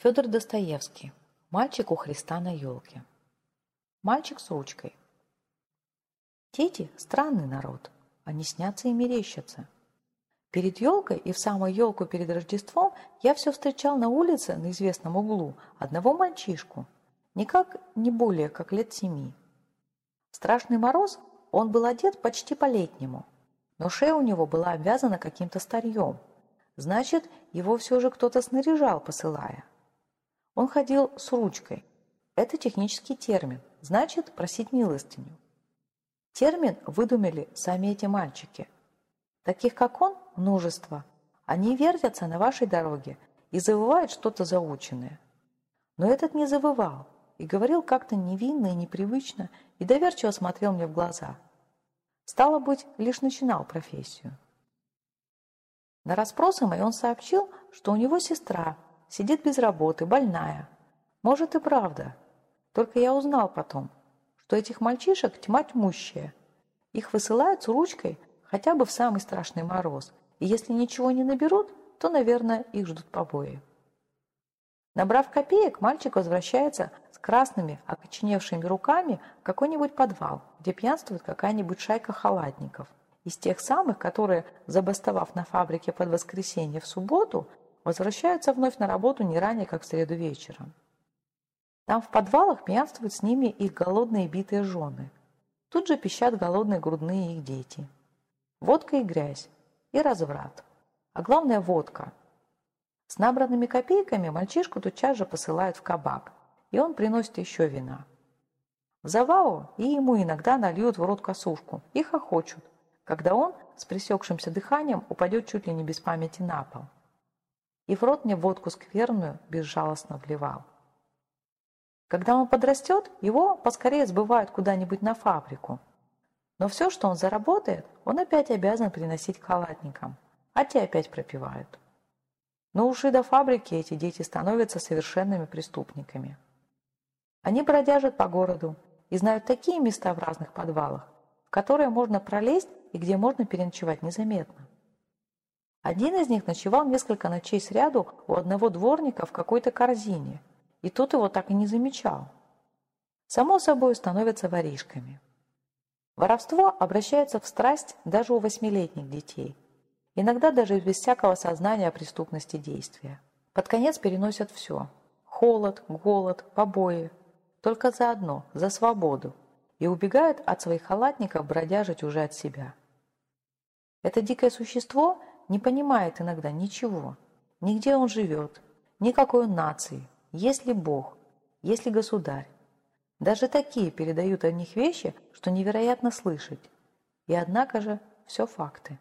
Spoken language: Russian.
Федор Достоевский. Мальчик у Христа на елке. Мальчик с ручкой. Дети – странный народ. Они снятся и мерещатся. Перед елкой и в самую елку перед Рождеством я все встречал на улице, на известном углу, одного мальчишку. Никак не более, как лет семи. В страшный мороз он был одет почти по-летнему, но шея у него была обвязана каким-то старьем. Значит, его все же кто-то снаряжал, посылая. Он ходил с ручкой. Это технический термин, значит просить милостыню. Термин выдумали сами эти мальчики. Таких, как он, множество. Они вертятся на вашей дороге и завывают что-то заученное. Но этот не завывал и говорил как-то невинно и непривычно и доверчиво смотрел мне в глаза. Стало быть, лишь начинал профессию. На расспросы мои он сообщил, что у него сестра – сидит без работы, больная. Может и правда. Только я узнал потом, что этих мальчишек тьма тьмущая. Их высылают с ручкой хотя бы в самый страшный мороз. И если ничего не наберут, то, наверное, их ждут побои. Набрав копеек, мальчик возвращается с красными, окоченевшими руками в какой-нибудь подвал, где пьянствует какая-нибудь шайка халатников. Из тех самых, которые, забастовав на фабрике под воскресенье в субботу, возвращаются вновь на работу не ранее, как в среду вечером. Там в подвалах пьянствуют с ними их голодные битые жены. Тут же пищат голодные грудные их дети. Водка и грязь, и разврат. А главное – водка. С набранными копейками мальчишку тотчас же посылают в кабак, и он приносит еще вина. В завау и ему иногда нальют в рот косушку и хохочут, когда он с пресекшимся дыханием упадет чуть ли не без памяти на пол и в рот мне водку скверную безжалостно вливал. Когда он подрастет, его поскорее сбывают куда-нибудь на фабрику. Но все, что он заработает, он опять обязан приносить к халатникам, а те опять пропивают. Но уж и до фабрики эти дети становятся совершенными преступниками. Они бродяжат по городу и знают такие места в разных подвалах, в которые можно пролезть и где можно переночевать незаметно. Один из них ночевал несколько ночей сряду у одного дворника в какой-то корзине, и тот его так и не замечал. Само собой становятся воришками. Воровство обращается в страсть даже у восьмилетних детей, иногда даже без всякого сознания о преступности действия. Под конец переносят все – холод, голод, побои, только за одно – за свободу, и убегают от своих халатников бродяжить уже от себя. Это дикое существо не понимает иногда ничего, ни где он живет, ни какой он нации, есть ли Бог, есть ли государь. Даже такие передают о них вещи, что невероятно слышать. И однако же все факты.